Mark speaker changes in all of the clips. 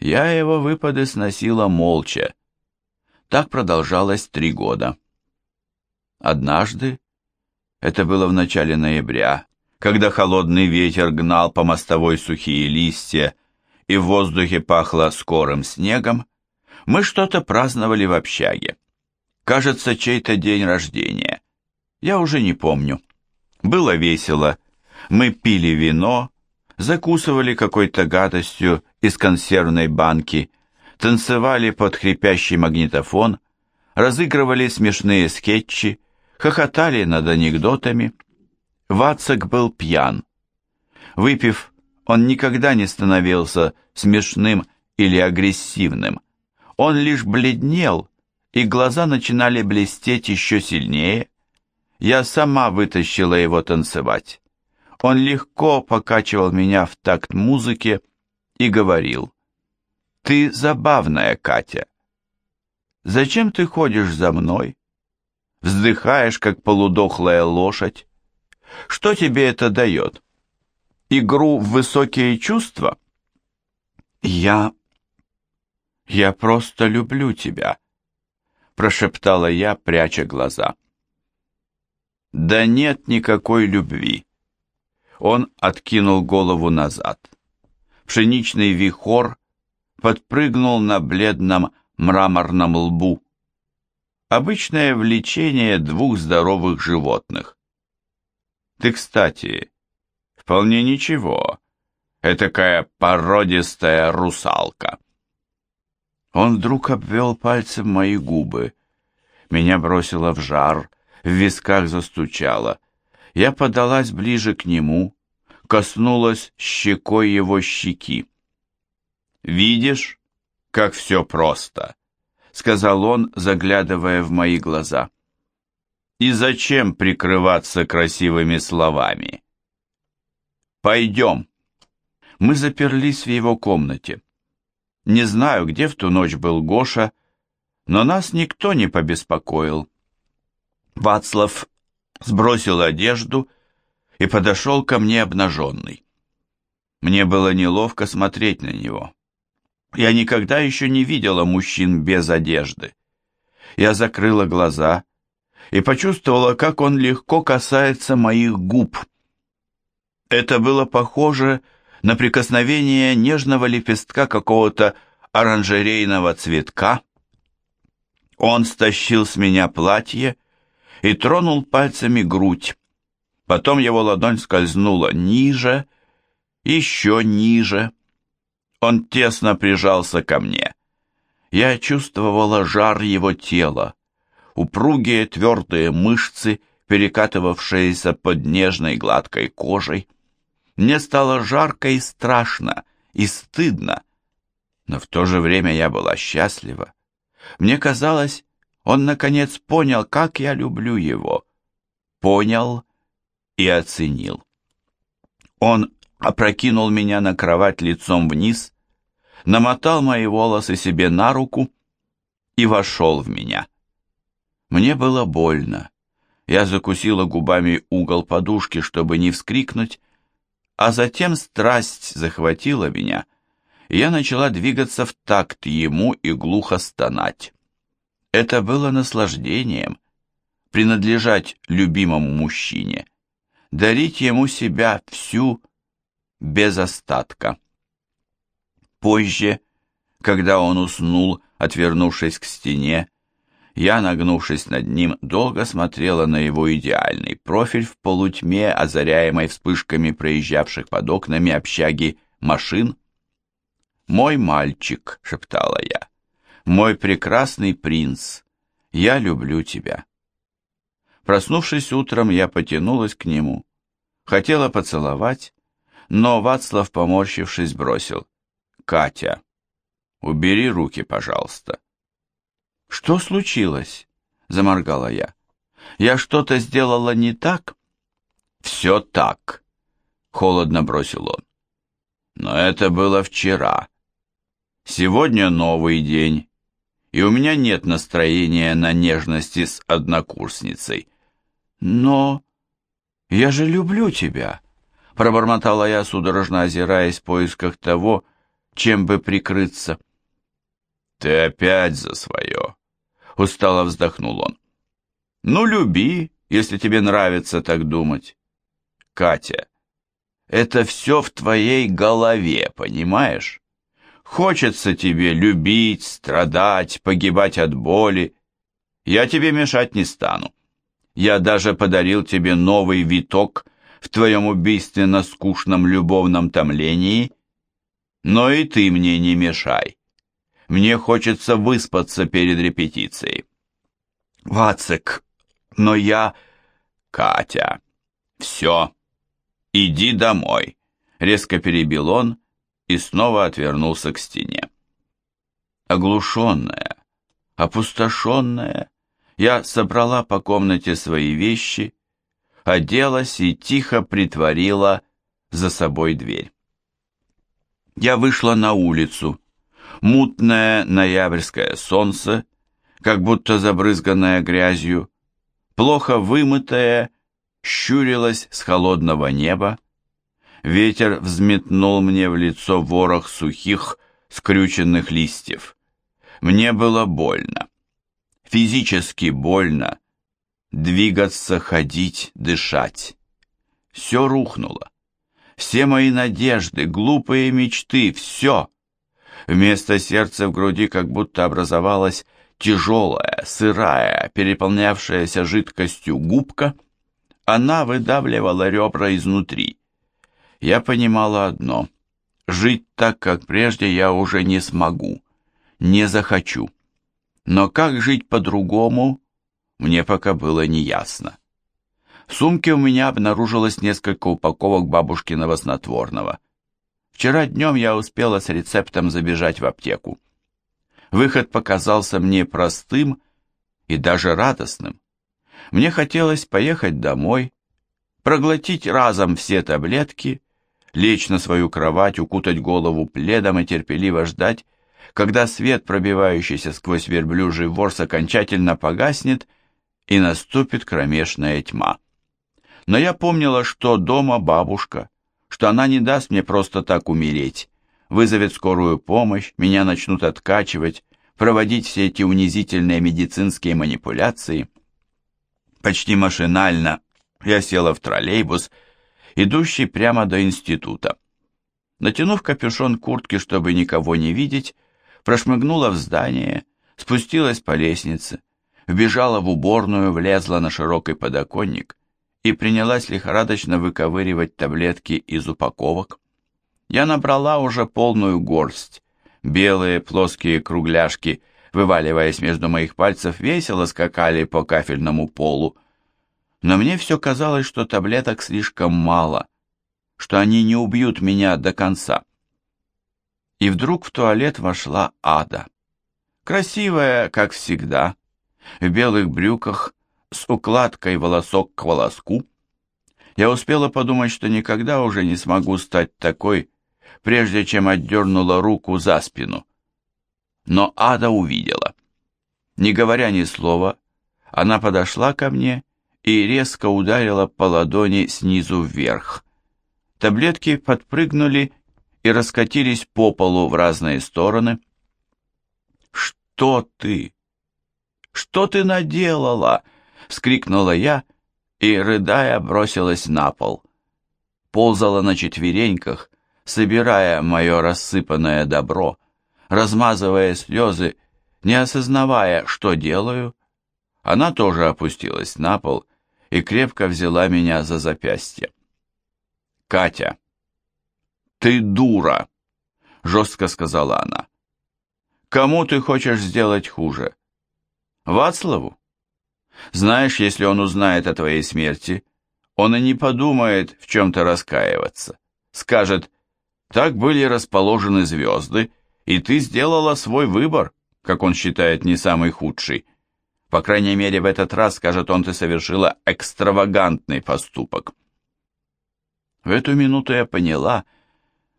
Speaker 1: Я его выпады сносила молча. Так продолжалось три года. Однажды, это было в начале ноября, когда холодный ветер гнал по мостовой сухие листья и в воздухе пахло скорым снегом, мы что-то праздновали в общаге. Кажется, чей-то день рождения. Я уже не помню. Было весело. Мы пили вино, закусывали какой-то гадостью из консервной банки, танцевали под хрипящий магнитофон, разыгрывали смешные скетчи, хохотали над анекдотами. Вацак был пьян. Выпив, он никогда не становился смешным или агрессивным. Он лишь бледнел, и глаза начинали блестеть еще сильнее. Я сама вытащила его танцевать. Он легко покачивал меня в такт музыке и говорил, «Ты забавная, Катя. Зачем ты ходишь за мной? Вздыхаешь, как полудохлая лошадь. Что тебе это дает? Игру в высокие чувства?» «Я... я просто люблю тебя», — прошептала я, пряча глаза. «Да нет никакой любви». Он откинул голову назад. Пшеничный вихор подпрыгнул на бледном мраморном лбу. Обычное влечение двух здоровых животных. Ты, кстати, вполне ничего. Этакая породистая русалка. Он вдруг обвел пальцем мои губы. Меня бросило в жар, в висках застучало — я подалась ближе к нему, коснулась щекой его щеки. «Видишь, как все просто», — сказал он, заглядывая в мои глаза. «И зачем прикрываться красивыми словами?» «Пойдем». Мы заперлись в его комнате. Не знаю, где в ту ночь был Гоша, но нас никто не побеспокоил. Вацлав сбросил одежду и подошел ко мне обнаженный. Мне было неловко смотреть на него. Я никогда еще не видела мужчин без одежды. Я закрыла глаза и почувствовала, как он легко касается моих губ. Это было похоже на прикосновение нежного лепестка какого-то оранжерейного цветка. Он стащил с меня платье и тронул пальцами грудь. Потом его ладонь скользнула ниже, еще ниже. Он тесно прижался ко мне. Я чувствовала жар его тела, упругие твердые мышцы, перекатывавшиеся под нежной гладкой кожей. Мне стало жарко и страшно, и стыдно, но в то же время я была счастлива. Мне казалось, он, наконец, понял, как я люблю его. Понял и оценил. Он опрокинул меня на кровать лицом вниз, намотал мои волосы себе на руку и вошел в меня. Мне было больно. Я закусила губами угол подушки, чтобы не вскрикнуть, а затем страсть захватила меня, и я начала двигаться в такт ему и глухо стонать. Это было наслаждением, принадлежать любимому мужчине, дарить ему себя всю, без остатка. Позже, когда он уснул, отвернувшись к стене, я, нагнувшись над ним, долго смотрела на его идеальный профиль в полутьме, озаряемой вспышками проезжавших под окнами общаги машин. «Мой мальчик», — шептала я, мой прекрасный принц, я люблю тебя. Проснувшись утром, я потянулась к нему, хотела поцеловать, но Вацлав, поморщившись, бросил. «Катя, убери руки, пожалуйста». «Что случилось?» — заморгала я. «Я что-то сделала не так?» «Все так», — холодно бросил он. «Но это было вчера. Сегодня новый день, и у меня нет настроения на нежности с однокурсницей. Но я же люблю тебя, пробормотала я, судорожно озираясь в поисках того, чем бы прикрыться. «Ты опять за свое!» — устало вздохнул он. «Ну, люби, если тебе нравится так думать. Катя, это все в твоей голове, понимаешь? Хочется тебе любить, страдать, погибать от боли. Я тебе мешать не стану. Я даже подарил тебе новый виток в твоем убийственно скучном любовном томлении. Но и ты мне не мешай. Мне хочется выспаться перед репетицией. Вацик, но я... Катя, все, иди домой, резко перебил он и снова отвернулся к стене. Оглушенная, опустошенная, я собрала по комнате свои вещи, оделась и тихо притворила за собой дверь. Я вышла на улицу. Мутное ноябрьское солнце, как будто забрызганное грязью, плохо вымытое, щурилось с холодного неба. Ветер взметнул мне в лицо ворох сухих, скрюченных листьев. Мне было больно. Физически больно. Двигаться, ходить, дышать. Все рухнуло. Все мои надежды, глупые мечты, все. Вместо сердца в груди как будто образовалась тяжелая, сырая, переполнявшаяся жидкостью губка. Она выдавливала ребра изнутри. Я понимала одно. Жить так, как прежде, я уже не смогу, не захочу. Но как жить по-другому, мне пока было неясно. В сумке у меня обнаружилось несколько упаковок бабушкиного снотворного. Вчера днем я успела с рецептом забежать в аптеку. Выход показался мне простым и даже радостным. Мне хотелось поехать домой, проглотить разом все таблетки, лечь на свою кровать, укутать голову пледом и терпеливо ждать, когда свет, пробивающийся сквозь верблюжий ворс, окончательно погаснет и наступит кромешная тьма но я помнила, что дома бабушка, что она не даст мне просто так умереть, вызовет скорую помощь, меня начнут откачивать, проводить все эти унизительные медицинские манипуляции. Почти машинально я села в троллейбус, идущий прямо до института. Натянув капюшон куртки, чтобы никого не видеть, прошмыгнула в здание, спустилась по лестнице, вбежала в уборную, влезла на широкий подоконник и принялась лихорадочно выковыривать таблетки из упаковок. Я набрала уже полную горсть. Белые плоские кругляшки, вываливаясь между моих пальцев, весело скакали по кафельному полу. Но мне все казалось, что таблеток слишком мало, что они не убьют меня до конца. И вдруг в туалет вошла Ада. Красивая, как всегда, в белых брюках, с укладкой волосок к волоску. Я успела подумать, что никогда уже не смогу стать такой, прежде чем отдернула руку за спину. Но Ада увидела. Не говоря ни слова, она подошла ко мне и резко ударила по ладони снизу вверх. Таблетки подпрыгнули и раскатились по полу в разные стороны. «Что ты? Что ты наделала?» вскрикнула я и, рыдая, бросилась на пол. Ползала на четвереньках, собирая мое рассыпанное добро, размазывая слезы, не осознавая, что делаю. Она тоже опустилась на пол и крепко взяла меня за запястье. «Катя, ты дура!» — жестко сказала она. «Кому ты хочешь сделать хуже? Вацлаву? Знаешь, если он узнает о твоей смерти, он и не подумает в чем-то раскаиваться. Скажет, так были расположены звезды, и ты сделала свой выбор, как он считает, не самый худший. По крайней мере, в этот раз, скажет он, ты совершила экстравагантный поступок. В эту минуту я поняла,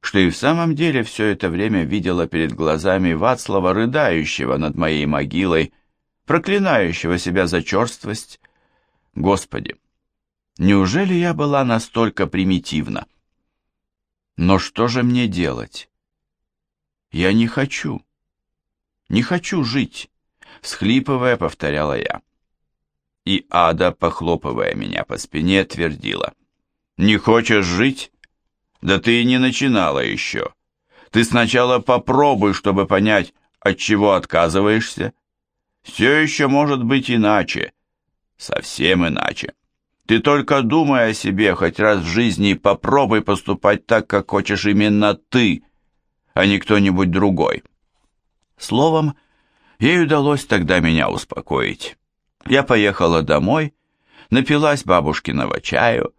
Speaker 1: что и в самом деле все это время видела перед глазами Вацлава, рыдающего над моей могилой, проклинающего себя за черствость. Господи, неужели я была настолько примитивна? Но что же мне делать? Я не хочу. Не хочу жить, всхлипывая, повторяла я. И Ада, похлопывая меня по спине, твердила. Не хочешь жить? Да ты и не начинала еще. Ты сначала попробуй, чтобы понять, от чего отказываешься. Все еще может быть иначе. Совсем иначе. Ты только думай о себе хоть раз в жизни и попробуй поступать так, как хочешь именно ты, а не кто-нибудь другой. Словом, ей удалось тогда меня успокоить. Я поехала домой, напилась бабушкиного чаю,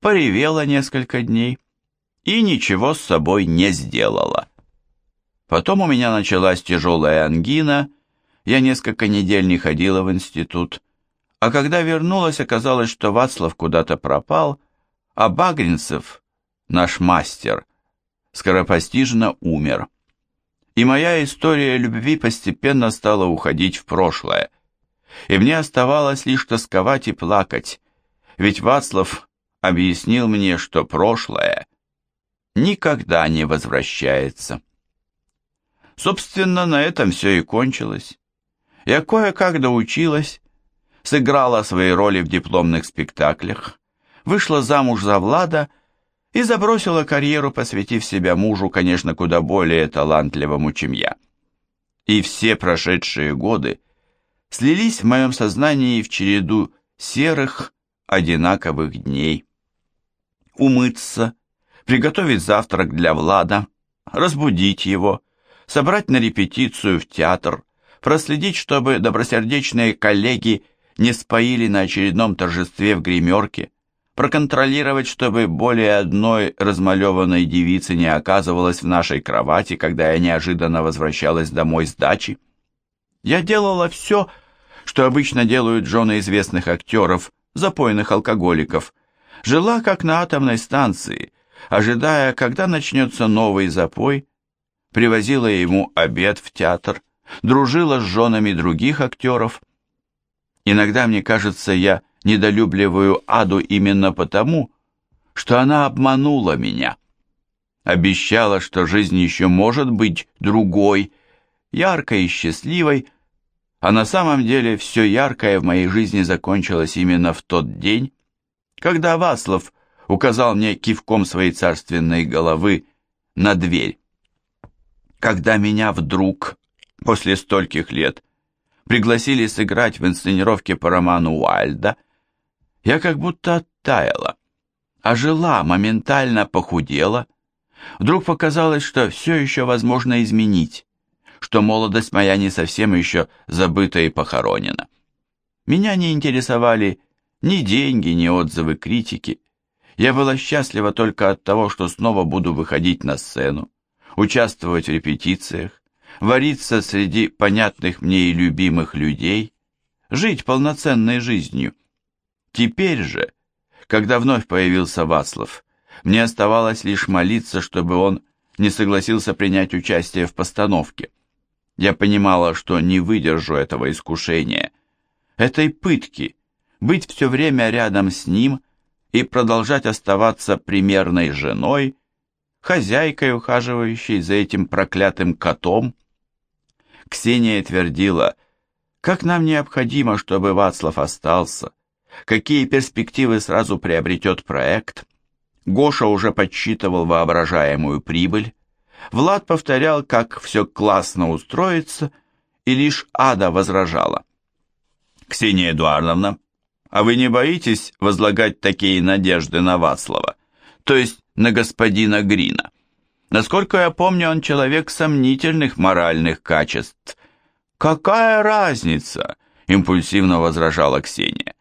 Speaker 1: поревела несколько дней и ничего с собой не сделала. Потом у меня началась тяжелая ангина, я несколько недель не ходила в институт, а когда вернулась, оказалось, что Вацлав куда-то пропал, а Багринцев, наш мастер, скоропостижно умер. И моя история любви постепенно стала уходить в прошлое, и мне оставалось лишь тосковать и плакать, ведь Вацлав объяснил мне, что прошлое никогда не возвращается. Собственно, на этом все и кончилось. Я кое-как доучилась, сыграла свои роли в дипломных спектаклях, вышла замуж за Влада и забросила карьеру, посвятив себя мужу, конечно, куда более талантливому, чем я. И все прошедшие годы слились в моем сознании в череду серых, одинаковых дней. Умыться, приготовить завтрак для Влада, разбудить его, собрать на репетицию в театр, проследить, чтобы добросердечные коллеги не споили на очередном торжестве в гримерке, проконтролировать, чтобы более одной размалеванной девицы не оказывалась в нашей кровати, когда я неожиданно возвращалась домой с дачи. Я делала все, что обычно делают жены известных актеров, запойных алкоголиков. Жила как на атомной станции, ожидая, когда начнется новый запой, привозила ему обед в театр, дружила с женами других актеров. Иногда, мне кажется, я недолюбливаю Аду именно потому, что она обманула меня. Обещала, что жизнь еще может быть другой, яркой и счастливой, а на самом деле все яркое в моей жизни закончилось именно в тот день, когда Васлов указал мне кивком своей царственной головы на дверь. Когда меня вдруг, после стольких лет, пригласили сыграть в инсценировке по роману Уайльда, я как будто оттаяла, а жила, моментально похудела. Вдруг показалось, что все еще возможно изменить, что молодость моя не совсем еще забыта и похоронена. Меня не интересовали ни деньги, ни отзывы критики. Я была счастлива только от того, что снова буду выходить на сцену участвовать в репетициях, вариться среди понятных мне и любимых людей, жить полноценной жизнью. Теперь же, когда вновь появился Вацлав, мне оставалось лишь молиться, чтобы он не согласился принять участие в постановке. Я понимала, что не выдержу этого искушения, этой пытки, быть все время рядом с ним и продолжать оставаться примерной женой, хозяйкой, ухаживающей за этим проклятым котом. Ксения твердила, как нам необходимо, чтобы Вацлав остался, какие перспективы сразу приобретет проект. Гоша уже подсчитывал воображаемую прибыль. Влад повторял, как все классно устроится, и лишь Ада возражала. «Ксения Эдуардовна, а вы не боитесь возлагать такие надежды на Вацлава? То есть на господина Грина. Насколько я помню, он человек сомнительных моральных качеств. «Какая разница?» – импульсивно возражала Ксения.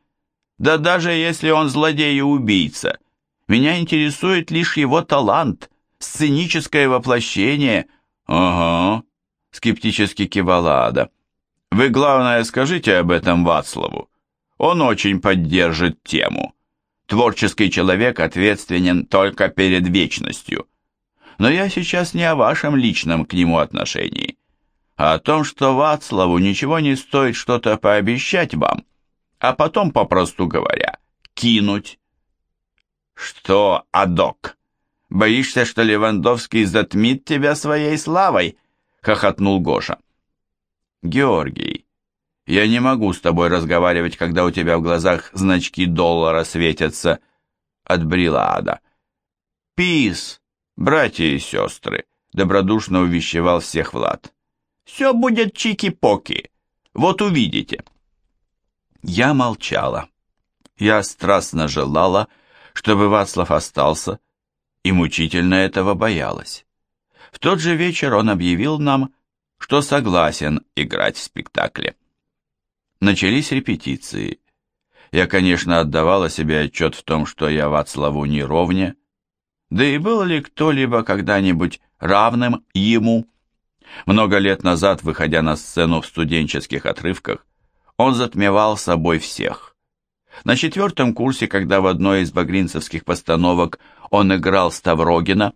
Speaker 1: «Да даже если он злодей и убийца, меня интересует лишь его талант, сценическое воплощение». «Ага», – скептически кивала Ада. «Вы, главное, скажите об этом Вацлаву. Он очень поддержит тему». Творческий человек ответственен только перед вечностью. Но я сейчас не о вашем личном к нему отношении, а о том, что Вацлаву ничего не стоит что-то пообещать вам, а потом, попросту говоря, кинуть. Что, Адок, боишься, что Левандовский затмит тебя своей славой? — хохотнул Гоша. «Георгий, я не могу с тобой разговаривать, когда у тебя в глазах значки доллара светятся», — отбрила Ада. «Пис, братья и сестры», — добродушно увещевал всех Влад. «Все будет чики-поки, вот увидите». Я молчала. Я страстно желала, чтобы Вацлав остался, и мучительно этого боялась. В тот же вечер он объявил нам, что согласен играть в спектакле. Начались репетиции. Я, конечно, отдавала себе отчет в том, что я Вацлаву не ровня, да и был ли кто-либо когда-нибудь равным ему? Много лет назад, выходя на сцену в студенческих отрывках, он затмевал собой всех. На четвертом курсе, когда в одной из багринцевских постановок он играл Ставрогина,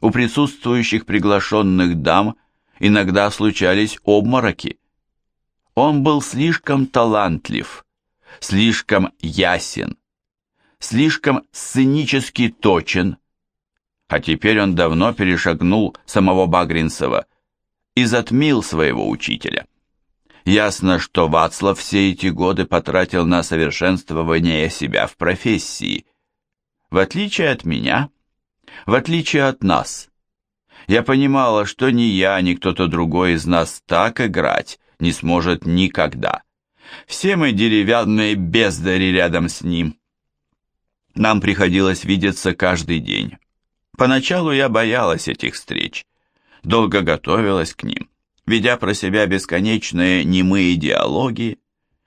Speaker 1: у присутствующих приглашенных дам иногда случались обмороки. Он был слишком талантлив, слишком ясен, слишком сценически точен, а теперь он давно перешагнул самого Багринцева и затмил своего учителя. Ясно, что Вацлав все эти годы потратил на совершенствование себя в профессии. В отличие от меня, в отличие от нас, я понимала, что ни я, ни кто-то другой из нас так играть не сможет никогда. Все мы деревянные бездари рядом с ним. Нам приходилось видеться каждый день. Поначалу я боялась этих встреч, долго готовилась к ним ведя про себя бесконечные немые диалоги,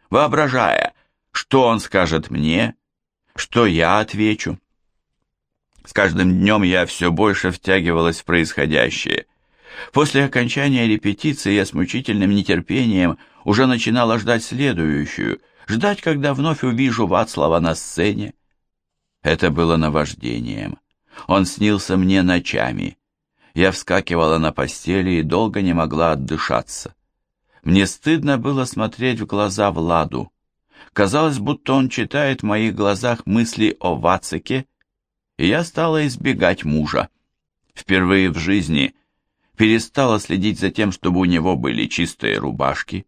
Speaker 1: воображая, что он скажет мне, что я отвечу. С каждым днем я все больше втягивалась в происходящее. После окончания репетиции я с мучительным нетерпением уже начинала ждать следующую, ждать, когда вновь увижу Вацлава на сцене. Это было наваждением. Он снился мне ночами, я вскакивала на постели и долго не могла отдышаться. Мне стыдно было смотреть в глаза Владу. Казалось, будто он читает в моих глазах мысли о Вацике, и я стала избегать мужа. Впервые в жизни перестала следить за тем, чтобы у него были чистые рубашки,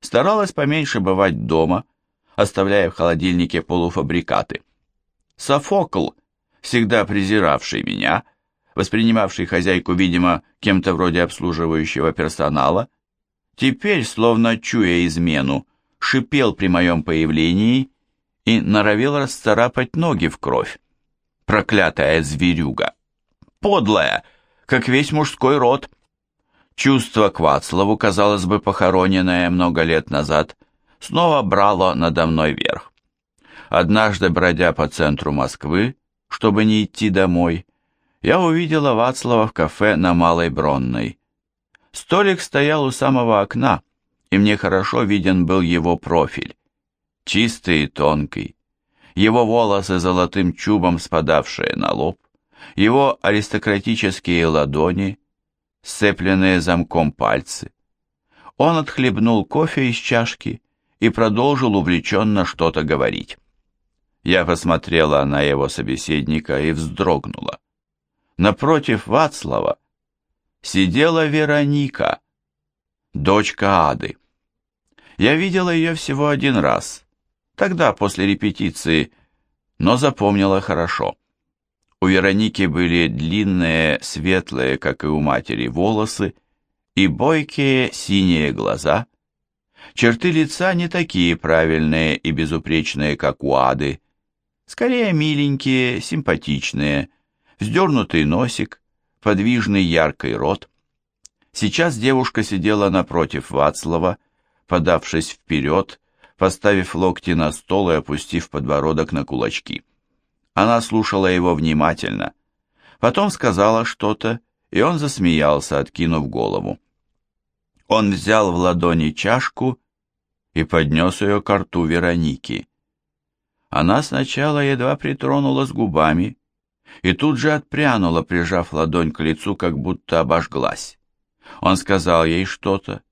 Speaker 1: старалась поменьше бывать дома, оставляя в холодильнике полуфабрикаты. Софокл, всегда презиравший меня, — воспринимавший хозяйку, видимо, кем-то вроде обслуживающего персонала, теперь, словно чуя измену, шипел при моем появлении и норовил расцарапать ноги в кровь. Проклятая зверюга! Подлая, как весь мужской род! Чувство к Вацлаву, казалось бы, похороненное много лет назад, снова брало надо мной верх. Однажды, бродя по центру Москвы, чтобы не идти домой, я увидела Вацлава в кафе на Малой Бронной. Столик стоял у самого окна, и мне хорошо виден был его профиль. Чистый и тонкий, его волосы золотым чубом спадавшие на лоб, его аристократические ладони, сцепленные замком пальцы. Он отхлебнул кофе из чашки и продолжил увлеченно что-то говорить. Я посмотрела на его собеседника и вздрогнула. Напротив Вацлава сидела Вероника, дочка Ады. Я видела ее всего один раз, тогда после репетиции, но запомнила хорошо. У Вероники были длинные, светлые, как и у матери, волосы и бойкие синие глаза. Черты лица не такие правильные и безупречные, как у Ады, скорее миленькие, симпатичные, вздернутый носик, подвижный яркий рот. Сейчас девушка сидела напротив Вацлава, подавшись вперед, поставив локти на стол и опустив подбородок на кулачки. Она слушала его внимательно. Потом сказала что-то, и он засмеялся, откинув голову. Он взял в ладони чашку и поднес ее к рту Вероники. Она сначала едва притронулась губами, и тут же отпрянула, прижав ладонь к лицу, как будто обожглась. Он сказал ей что-то,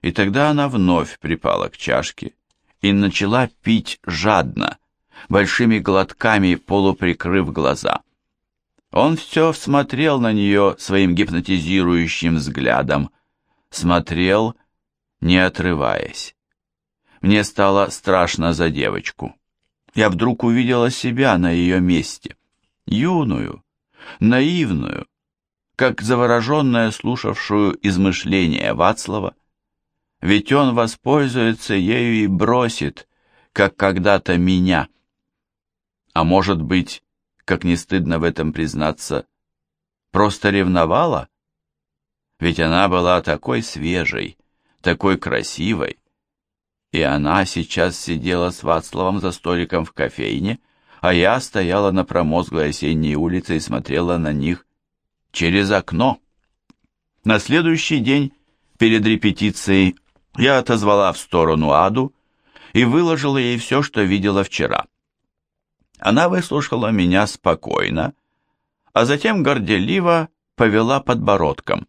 Speaker 1: и тогда она вновь припала к чашке и начала пить жадно, большими глотками полуприкрыв глаза. Он все всмотрел на нее своим гипнотизирующим взглядом, смотрел, не отрываясь. Мне стало страшно за девочку. Я вдруг увидела себя на ее месте, юную, наивную, как завороженная, слушавшую измышления Вацлава. Ведь он воспользуется ею и бросит, как когда-то меня. А может быть, как не стыдно в этом признаться, просто ревновала? Ведь она была такой свежей, такой красивой. И она сейчас сидела с Вацлавом за столиком в кофейне, а я стояла на промозглой осенней улице и смотрела на них через окно. На следующий день, перед репетицией, я отозвала в сторону Аду и выложила ей все, что видела вчера. Она выслушала меня спокойно, а затем горделиво повела подбородком.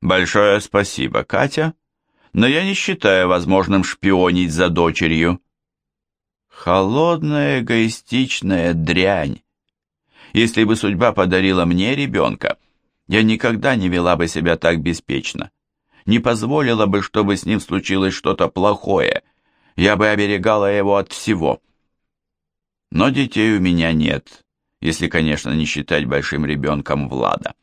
Speaker 1: «Большое спасибо, Катя, но я не считаю возможным шпионить за дочерью». Холодная, эгоистичная дрянь. Если бы судьба подарила мне ребенка, я никогда не вела бы себя так беспечно. Не позволила бы, чтобы с ним случилось что-то плохое. Я бы оберегала его от всего. Но детей у меня нет, если, конечно, не считать большим ребенком Влада.